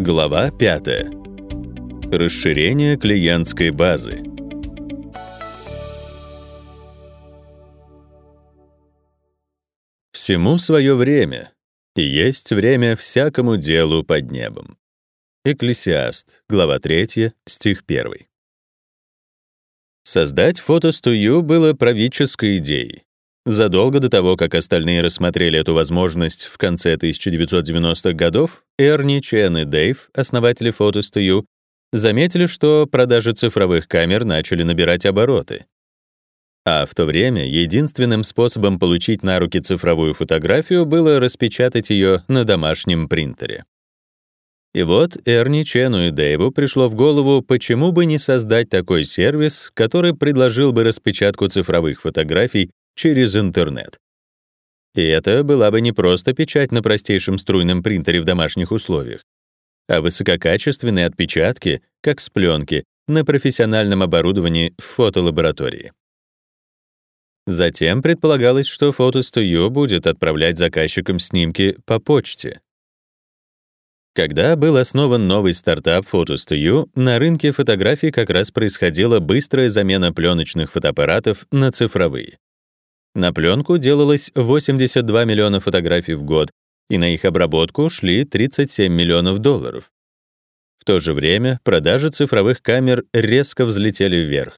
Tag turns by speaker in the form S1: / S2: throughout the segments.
S1: Глава 5. Расширение клиентской базы. Всему свое время, и есть время всякому делу под небом. Экклесиаст, глава 3, стих 1. Создать фотостудию было правительской идеей. Задолго до того, как остальные рассмотрели эту возможность в конце 1990-х годов, Эрни, Чен и Дэйв, основатели Photo заметили, что продажи цифровых камер начали набирать обороты. А в то время единственным способом получить на руки цифровую фотографию было распечатать ее на домашнем принтере. И вот Эрни, Чену и Дэйву пришло в голову, почему бы не создать такой сервис, который предложил бы распечатку цифровых фотографий через интернет. И это была бы не просто печать на простейшем струйном принтере в домашних условиях, а высококачественные отпечатки, как с пленки, на профессиональном оборудовании в фотолаборатории. Затем предполагалось, что фотостудио будет отправлять заказчикам снимки по почте. Когда был основан новый стартап PhotoStudio, на рынке фотографий как раз происходила быстрая замена пленочных фотоаппаратов на цифровые. На пленку делалось 82 миллиона фотографий в год, и на их обработку шли 37 миллионов долларов. В то же время продажи цифровых камер резко взлетели вверх.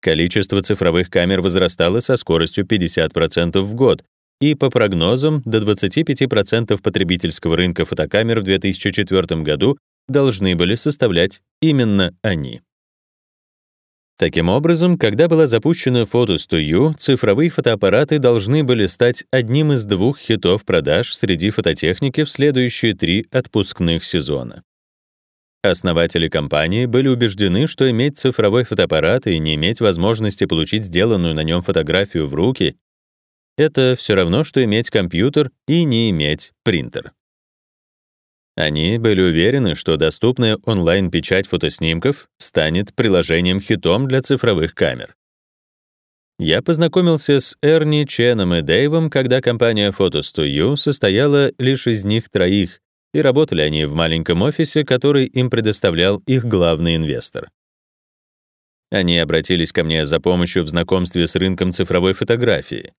S1: Количество цифровых камер возрастало со скоростью 50% в год, и по прогнозам до 25% потребительского рынка фотокамер в 2004 году должны были составлять именно они. Таким образом, когда была запущена Photo цифровые фотоаппараты должны были стать одним из двух хитов продаж среди фототехники в следующие три отпускных сезона. Основатели компании были убеждены, что иметь цифровой фотоаппарат и не иметь возможности получить сделанную на нем фотографию в руки — это все равно, что иметь компьютер и не иметь принтер. Они были уверены, что доступная онлайн-печать фотоснимков станет приложением-хитом для цифровых камер. Я познакомился с Эрни, Ченом и Дэйвом, когда компания PhotoStudio состояла лишь из них троих, и работали они в маленьком офисе, который им предоставлял их главный инвестор. Они обратились ко мне за помощью в знакомстве с рынком цифровой фотографии.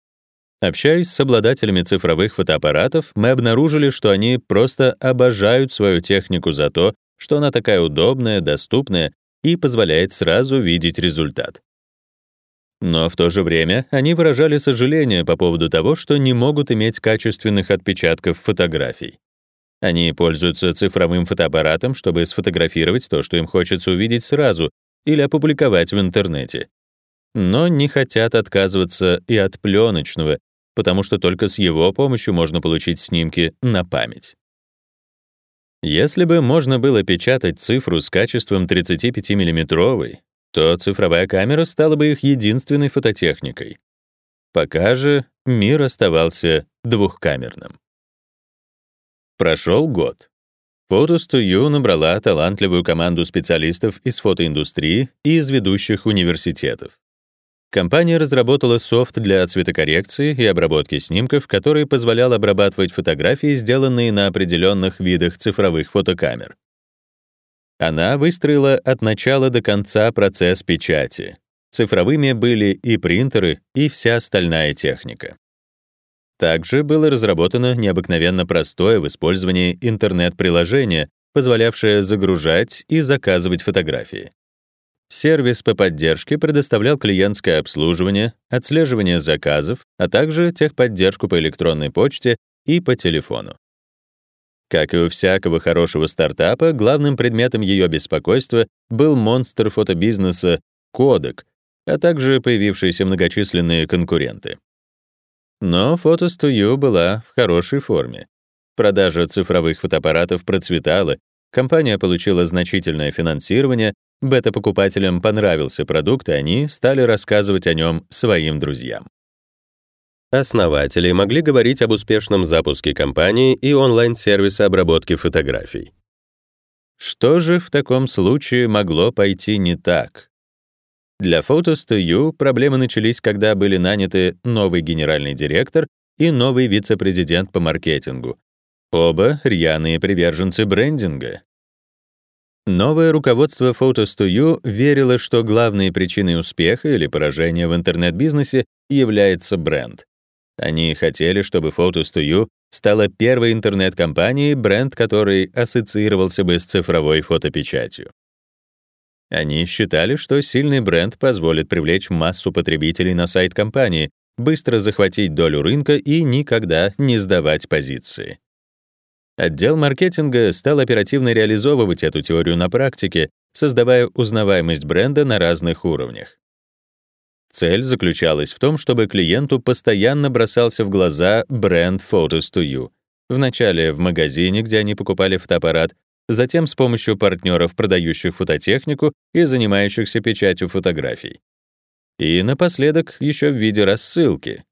S1: Общаясь с обладателями цифровых фотоаппаратов, мы обнаружили, что они просто обожают свою технику за то, что она такая удобная, доступная и позволяет сразу видеть результат. Но в то же время они выражали сожаление по поводу того, что не могут иметь качественных отпечатков фотографий. Они пользуются цифровым фотоаппаратом, чтобы сфотографировать то, что им хочется увидеть сразу, или опубликовать в интернете. Но не хотят отказываться и от пленочного, потому что только с его помощью можно получить снимки на память. Если бы можно было печатать цифру с качеством 35 миллиметровой, то цифровая камера стала бы их единственной фототехникой. Пока же мир оставался двухкамерным. Прошел год. Photos2U набрала талантливую команду специалистов из фотоиндустрии и из ведущих университетов. Компания разработала софт для цветокоррекции и обработки снимков, который позволял обрабатывать фотографии, сделанные на определенных видах цифровых фотокамер. Она выстроила от начала до конца процесс печати. Цифровыми были и принтеры, и вся остальная техника. Также было разработано необыкновенно простое в использовании интернет-приложение, позволявшее загружать и заказывать фотографии. Сервис по поддержке предоставлял клиентское обслуживание, отслеживание заказов, а также техподдержку по электронной почте и по телефону. Как и у всякого хорошего стартапа, главным предметом ее беспокойства был монстр фотобизнеса Kodak, а также появившиеся многочисленные конкуренты. Но Photos2U была в хорошей форме. Продажа цифровых фотоаппаратов процветала, компания получила значительное финансирование, Бета-покупателям понравился продукт, и они стали рассказывать о нем своим друзьям. Основатели могли говорить об успешном запуске компании и онлайн-сервиса обработки фотографий. Что же в таком случае могло пойти не так? Для Photos2U проблемы начались, когда были наняты новый генеральный директор и новый вице-президент по маркетингу. Оба рьяные приверженцы брендинга, Новое руководство Photos 2 You верило, что главной причиной успеха или поражения в интернет-бизнесе является бренд. Они хотели, чтобы Photos 2 You стала первой интернет-компанией, бренд которой ассоциировался бы с цифровой фотопечатью. Они считали, что сильный бренд позволит привлечь массу потребителей на сайт компании, быстро захватить долю рынка и никогда не сдавать позиции. Отдел маркетинга стал оперативно реализовывать эту теорию на практике, создавая узнаваемость бренда на разных уровнях. Цель заключалась в том, чтобы клиенту постоянно бросался в глаза бренд Photos to You. Вначале в магазине, где они покупали фотоаппарат, затем с помощью партнеров, продающих фототехнику и занимающихся печатью фотографий. И напоследок еще в виде рассылки.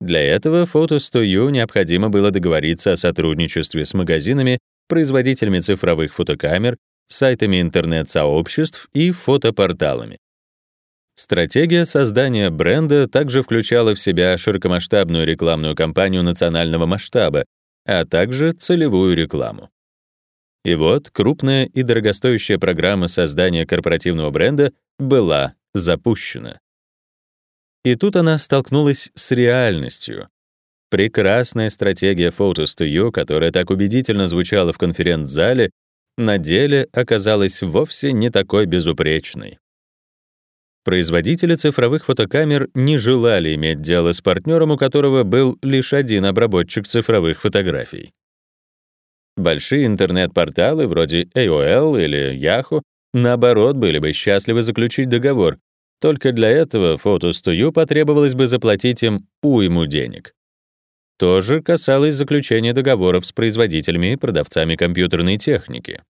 S1: Для этого Photos to You необходимо было договориться о сотрудничестве с магазинами, производителями цифровых фотокамер, сайтами интернет-сообществ и фотопорталами. Стратегия создания бренда также включала в себя широкомасштабную рекламную кампанию национального масштаба, а также целевую рекламу. И вот крупная и дорогостоящая программа создания корпоративного бренда была запущена. И тут она столкнулась с реальностью. Прекрасная стратегия Photos to You, которая так убедительно звучала в конференц-зале, на деле оказалась вовсе не такой безупречной. Производители цифровых фотокамер не желали иметь дело с партнером, у которого был лишь один обработчик цифровых фотографий. Большие интернет-порталы вроде AOL или Yahoo наоборот были бы счастливы заключить договор. Только для этого фотостую потребовалось бы заплатить им уйму денег. То же касалось заключения договоров с производителями и продавцами компьютерной техники.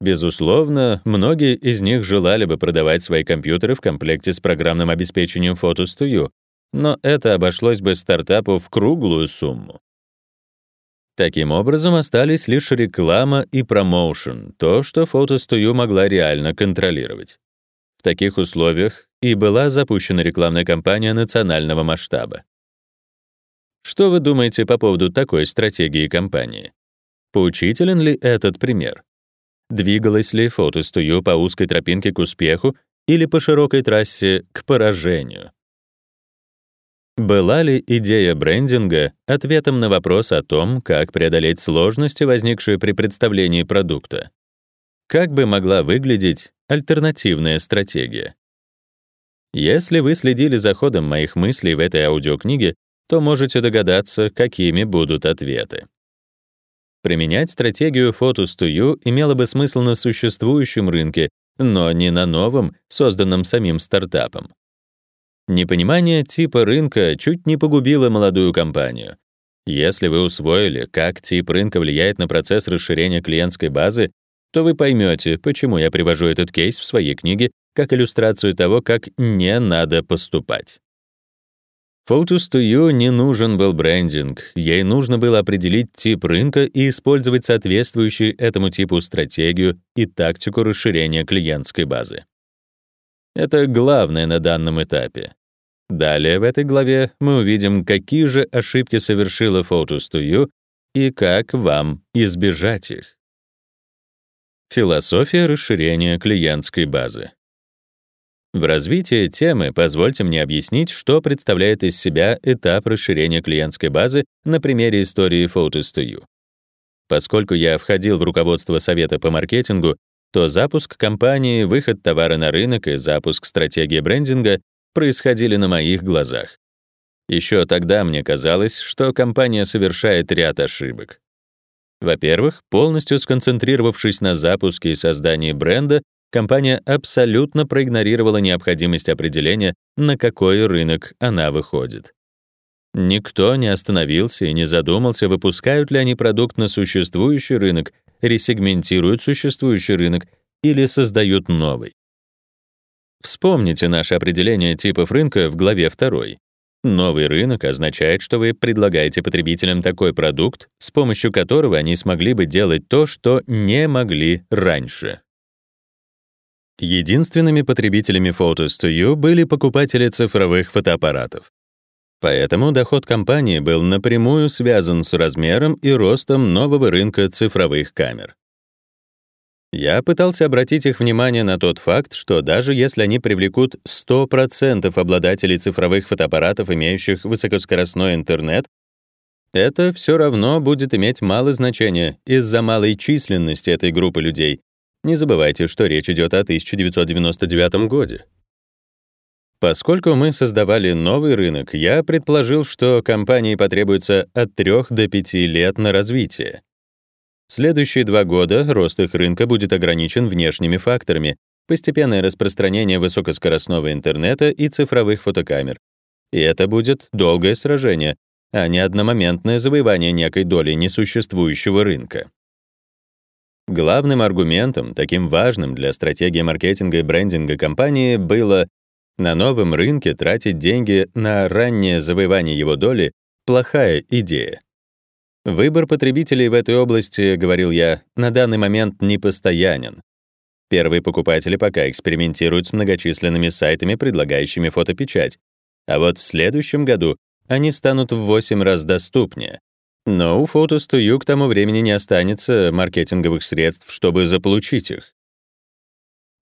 S1: Безусловно, многие из них желали бы продавать свои компьютеры в комплекте с программным обеспечением Photos но это обошлось бы стартапу в круглую сумму. Таким образом, остались лишь реклама и промоушен, то, что Photos могла реально контролировать. Таких условиях и была запущена рекламная кампания национального масштаба. Что вы думаете по поводу такой стратегии компании? Поучителен ли этот пример? Двигалась ли фотостую по узкой тропинке к успеху или по широкой трассе к поражению? Была ли идея брендинга ответом на вопрос о том, как преодолеть сложности, возникшие при представлении продукта? Как бы могла выглядеть альтернативная стратегия? Если вы следили за ходом моих мыслей в этой аудиокниге, то можете догадаться, какими будут ответы. Применять стратегию Focus to You имело бы смысл на существующем рынке, но не на новом, созданном самим стартапом. Непонимание типа рынка чуть не погубило молодую компанию. Если вы усвоили, как тип рынка влияет на процесс расширения клиентской базы, то вы поймете, почему я привожу этот кейс в своей книге как иллюстрацию того, как не надо поступать. Photos to You не нужен был брендинг, ей нужно было определить тип рынка и использовать соответствующую этому типу стратегию и тактику расширения клиентской базы. Это главное на данном этапе. Далее в этой главе мы увидим, какие же ошибки совершила Photos to You и как вам избежать их. Философия расширения клиентской базы. В развитии темы позвольте мне объяснить, что представляет из себя этап расширения клиентской базы на примере истории Photos to You. Поскольку я входил в руководство совета по маркетингу, то запуск компании, выход товара на рынок и запуск стратегии брендинга происходили на моих глазах. Еще тогда мне казалось, что компания совершает ряд ошибок. Во-первых, полностью сконцентрировавшись на запуске и создании бренда, компания абсолютно проигнорировала необходимость определения, на какой рынок она выходит. Никто не остановился и не задумался, выпускают ли они продукт на существующий рынок, ресегментируют существующий рынок или создают новый. Вспомните наше определение типов рынка в главе 2. Новый рынок означает, что вы предлагаете потребителям такой продукт, с помощью которого они смогли бы делать то, что не могли раньше. Единственными потребителями Photos to You были покупатели цифровых фотоаппаратов. Поэтому доход компании был напрямую связан с размером и ростом нового рынка цифровых камер. Я пытался обратить их внимание на тот факт, что даже если они привлекут 100% обладателей цифровых фотоаппаратов, имеющих высокоскоростной интернет, это все равно будет иметь мало значения из-за малой численности этой группы людей. Не забывайте, что речь идет о 1999 году. Поскольку мы создавали новый рынок, я предположил, что компании потребуется от 3 до 5 лет на развитие. Следующие два года рост их рынка будет ограничен внешними факторами, постепенное распространение высокоскоростного интернета и цифровых фотокамер. И это будет долгое сражение, а не одномоментное завоевание некой доли несуществующего рынка. Главным аргументом, таким важным для стратегии маркетинга и брендинга компании, было на новом рынке тратить деньги на раннее завоевание его доли — плохая идея. Выбор потребителей в этой области, говорил я, на данный момент не постоянен. Первые покупатели пока экспериментируют с многочисленными сайтами, предлагающими фотопечать, а вот в следующем году они станут в 8 раз доступнее. Но у Photos2U к тому времени не останется маркетинговых средств, чтобы заполучить их.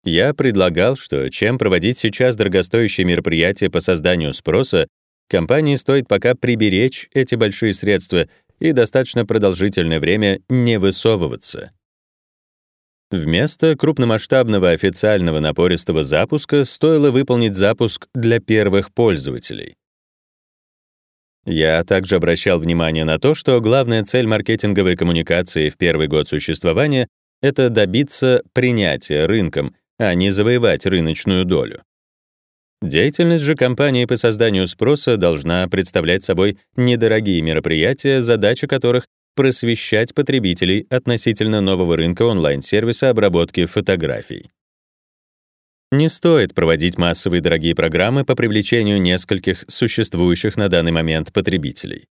S1: Я предлагал, что чем проводить сейчас дорогостоящие мероприятия по созданию спроса, компании стоит пока приберечь эти большие средства и достаточно продолжительное время не высовываться. Вместо крупномасштабного официального напористого запуска стоило выполнить запуск для первых пользователей. Я также обращал внимание на то, что главная цель маркетинговой коммуникации в первый год существования — это добиться принятия рынком, а не завоевать рыночную долю. Деятельность же компании по созданию спроса должна представлять собой недорогие мероприятия, задача которых — просвещать потребителей относительно нового рынка онлайн-сервиса обработки фотографий. Не стоит проводить массовые дорогие программы по привлечению нескольких существующих на данный момент потребителей.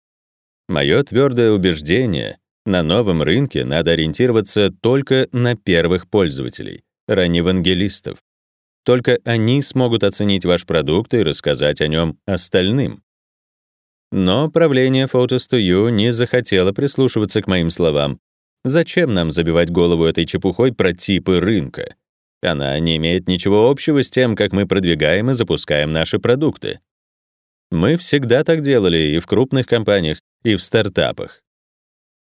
S1: Мое твердое убеждение — на новом рынке надо ориентироваться только на первых пользователей, ранневангелистов. Только они смогут оценить ваш продукт и рассказать о нем остальным. Но правление Photos2U не захотело прислушиваться к моим словам. Зачем нам забивать голову этой чепухой про типы рынка? Она не имеет ничего общего с тем, как мы продвигаем и запускаем наши продукты. Мы всегда так делали и в крупных компаниях, и в стартапах.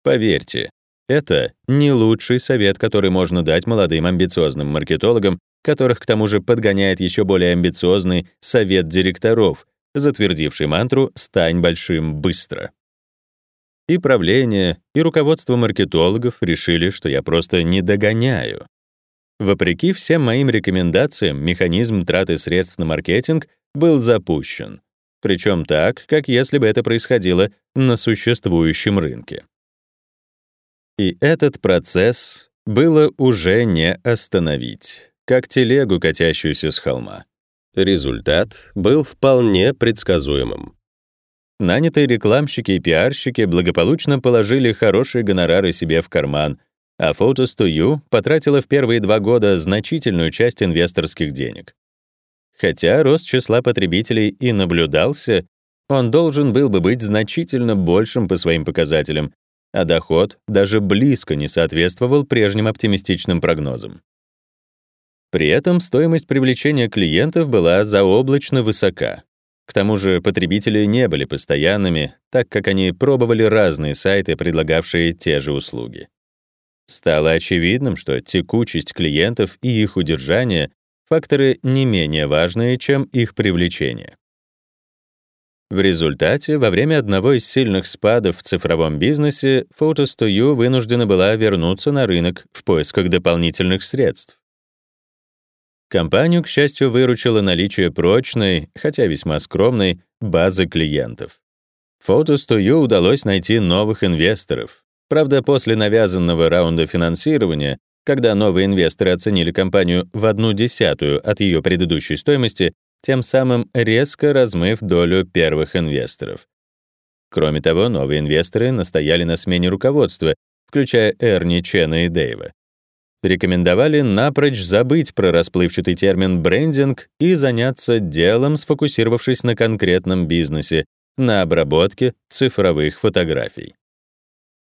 S1: Поверьте, это не лучший совет, который можно дать молодым амбициозным маркетологам, которых к тому же подгоняет еще более амбициозный совет директоров, затвердивший мантру «стань большим быстро». И правление, и руководство маркетологов решили, что я просто не догоняю. Вопреки всем моим рекомендациям, механизм траты средств на маркетинг был запущен. Причем так, как если бы это происходило на существующем рынке. И этот процесс было уже не остановить, как телегу, катящуюся с холма. Результат был вполне предсказуемым. Нанятые рекламщики и пиарщики благополучно положили хорошие гонорары себе в карман — а Photos2U потратила в первые два года значительную часть инвесторских денег. Хотя рост числа потребителей и наблюдался, он должен был бы быть значительно большим по своим показателям, а доход даже близко не соответствовал прежним оптимистичным прогнозам. При этом стоимость привлечения клиентов была заоблачно высока. К тому же потребители не были постоянными, так как они пробовали разные сайты, предлагавшие те же услуги. Стало очевидным, что текучесть клиентов и их удержание — факторы не менее важные, чем их привлечение. В результате, во время одного из сильных спадов в цифровом бизнесе, Photos2U вынуждена была вернуться на рынок в поисках дополнительных средств. Компанию, к счастью, выручило наличие прочной, хотя весьма скромной, базы клиентов. Photos2U удалось найти новых инвесторов, Правда, после навязанного раунда финансирования, когда новые инвесторы оценили компанию в одну десятую от ее предыдущей стоимости, тем самым резко размыв долю первых инвесторов. Кроме того, новые инвесторы настояли на смене руководства, включая Эрни, Чена и Дэйва. Рекомендовали напрочь забыть про расплывчатый термин брендинг и заняться делом, сфокусировавшись на конкретном бизнесе, на обработке цифровых фотографий.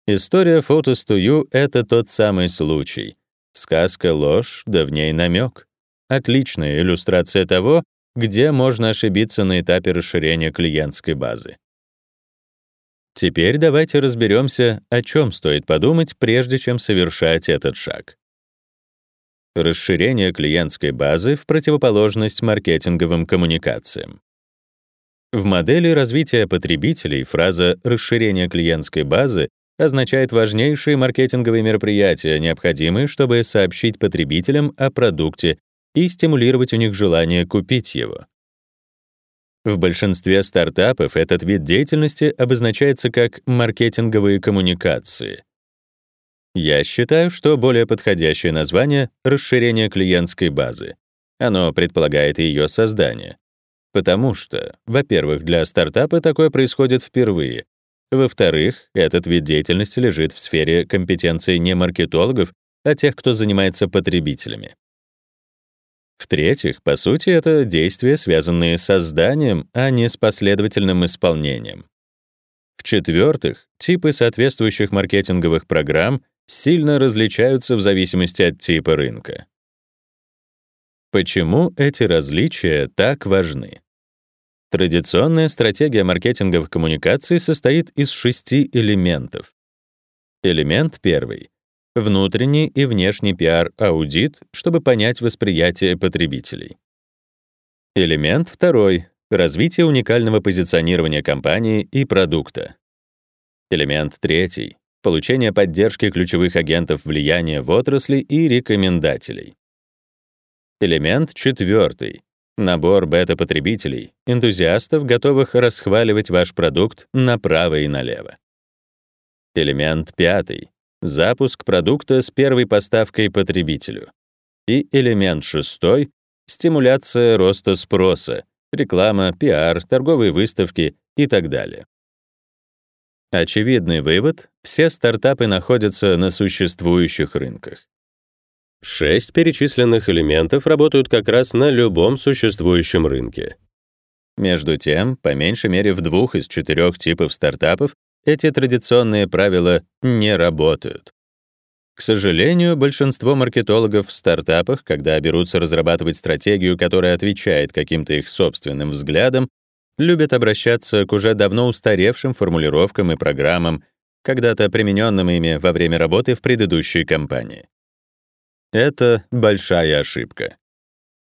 S1: История You — это тот самый случай. Сказка — ложь, да в ней намек. Отличная иллюстрация того, где можно ошибиться на этапе расширения клиентской базы. Теперь давайте разберемся, о чем стоит подумать, прежде чем совершать этот шаг. Расширение клиентской базы в противоположность маркетинговым коммуникациям. В модели развития потребителей фраза «расширение клиентской базы» означает важнейшие маркетинговые мероприятия, необходимые, чтобы сообщить потребителям о продукте и стимулировать у них желание купить его. В большинстве стартапов этот вид деятельности обозначается как маркетинговые коммуникации. Я считаю, что более подходящее название — расширение клиентской базы. Оно предполагает ее создание. Потому что, во-первых, для стартапа такое происходит впервые. Во-вторых, этот вид деятельности лежит в сфере компетенции не маркетологов, а тех, кто занимается потребителями. В-третьих, по сути, это действия, связанные с созданием, а не с последовательным исполнением. В-четвертых, типы соответствующих маркетинговых программ сильно различаются в зависимости от типа рынка. Почему эти различия так важны? Традиционная стратегия маркетинговых коммуникаций состоит из шести элементов. Элемент первый внутренний и внешний пиар-аудит, чтобы понять восприятие потребителей. Элемент второй — развитие уникального позиционирования компании и продукта. Элемент третий — получение поддержки ключевых агентов влияния в отрасли и рекомендателей. Элемент четвертый — набор бета-потребителей, энтузиастов, готовых расхваливать ваш продукт направо и налево. Элемент пятый запуск продукта с первой поставкой потребителю. И элемент шестой — стимуляция роста спроса, реклама, пиар, торговые выставки и так далее. Очевидный вывод — все стартапы находятся на существующих рынках. Шесть перечисленных элементов работают как раз на любом существующем рынке. Между тем, по меньшей мере в двух из четырех типов стартапов эти традиционные правила не работают. К сожалению, большинство маркетологов в стартапах, когда берутся разрабатывать стратегию, которая отвечает каким-то их собственным взглядам, любят обращаться к уже давно устаревшим формулировкам и программам, когда-то примененным ими во время работы в предыдущей компании. Это большая ошибка.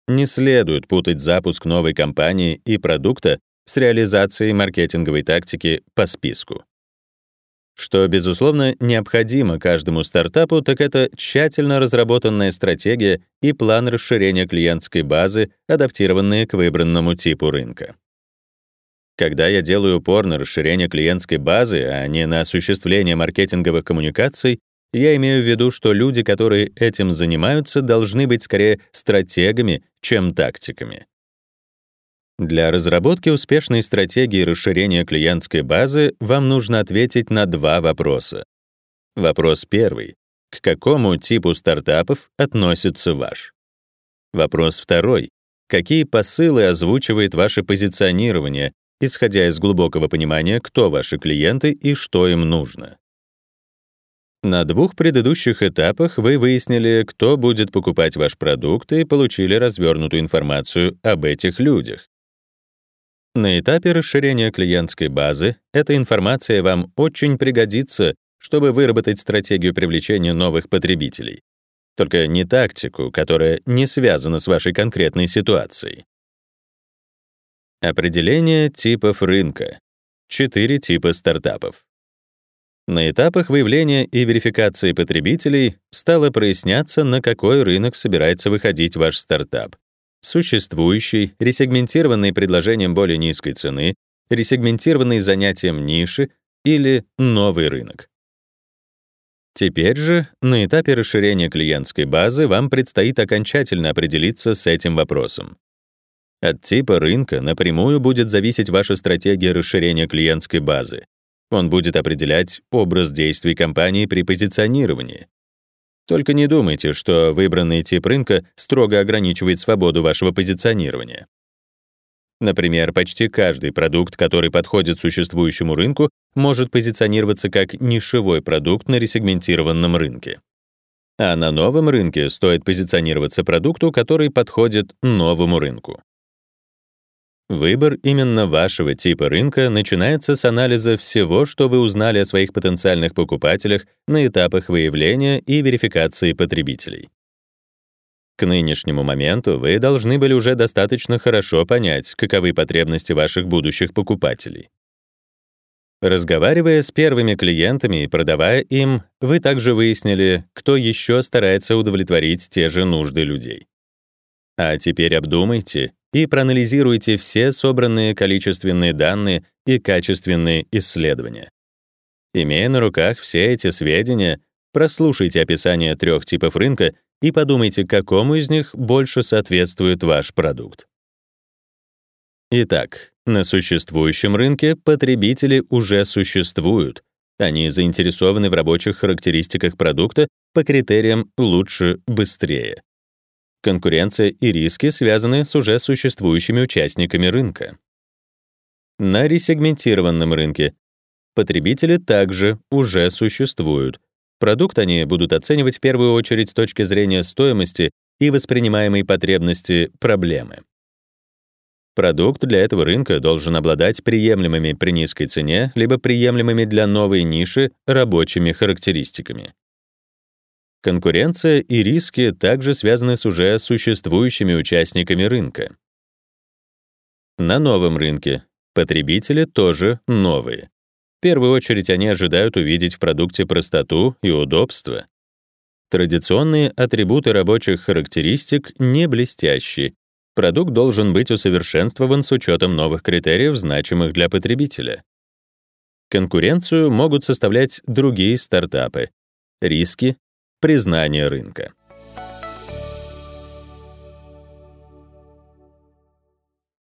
S1: Не следует путать запуск новой компании и продукта с реализацией маркетинговой тактики по списку. Что, безусловно, необходимо каждому стартапу, так это тщательно разработанная стратегия и план расширения клиентской базы, адаптированные к выбранному типу рынка. Когда я делаю упор на расширение клиентской базы, а не на осуществление маркетинговых коммуникаций, я имею в виду, что люди, которые этим занимаются, должны быть скорее стратегами, чем тактиками. Для разработки успешной стратегии расширения клиентской базы вам нужно ответить на два вопроса. Вопрос первый. К какому типу стартапов относится ваш? Вопрос второй. Какие посылы озвучивает ваше позиционирование, исходя из глубокого понимания, кто ваши клиенты и что им нужно? На двух предыдущих этапах вы выяснили, кто будет покупать ваш продукт и получили развернутую информацию об этих людях. На этапе расширения клиентской базы эта информация вам очень пригодится, чтобы выработать стратегию привлечения новых потребителей. Только не тактику, которая не связана с вашей конкретной ситуацией. Определение типов рынка. Четыре типа стартапов. На этапах выявления и верификации потребителей стало проясняться, на какой рынок собирается выходить ваш стартап существующий, ресегментированный предложением более низкой цены, ресегментированный занятием ниши или новый рынок. Теперь же, на этапе расширения клиентской базы вам предстоит окончательно определиться с этим вопросом. От типа рынка напрямую будет зависеть ваша стратегия расширения клиентской базы. Он будет определять образ действий компании при позиционировании, только не думайте, что выбранный тип рынка строго ограничивает свободу вашего позиционирования. Например, почти каждый продукт, который подходит существующему рынку, может позиционироваться как нишевой продукт на ресегментированном рынке. А на новом рынке стоит позиционироваться продукту, который подходит новому рынку. Выбор именно вашего типа рынка начинается с анализа всего, что вы узнали о своих потенциальных покупателях на этапах выявления и верификации потребителей. К нынешнему моменту вы должны были уже достаточно хорошо понять, каковы потребности ваших будущих покупателей. Разговаривая с первыми клиентами и продавая им, вы также выяснили, кто еще старается удовлетворить те же нужды людей. А теперь обдумайте и проанализируйте все собранные количественные данные и качественные исследования. Имея на руках все эти сведения, прослушайте описание трех типов рынка и подумайте, какому из них больше соответствует ваш продукт. Итак, на существующем рынке потребители уже существуют. Они заинтересованы в рабочих характеристиках продукта по критериям «лучше», «быстрее». Конкуренция и риски связаны с уже существующими участниками рынка. На ресегментированном рынке потребители также уже существуют. Продукт они будут оценивать в первую очередь с точки зрения стоимости и воспринимаемой потребности проблемы. Продукт для этого рынка должен обладать приемлемыми при низкой цене либо приемлемыми для новой ниши рабочими характеристиками. Конкуренция и риски также связаны с уже существующими участниками рынка. На новом рынке потребители тоже новые. В первую очередь они ожидают увидеть в продукте простоту и удобство. Традиционные атрибуты рабочих характеристик не блестящие. Продукт должен быть усовершенствован с учетом новых критериев, значимых для потребителя. Конкуренцию могут составлять другие стартапы. Риски признание рынка.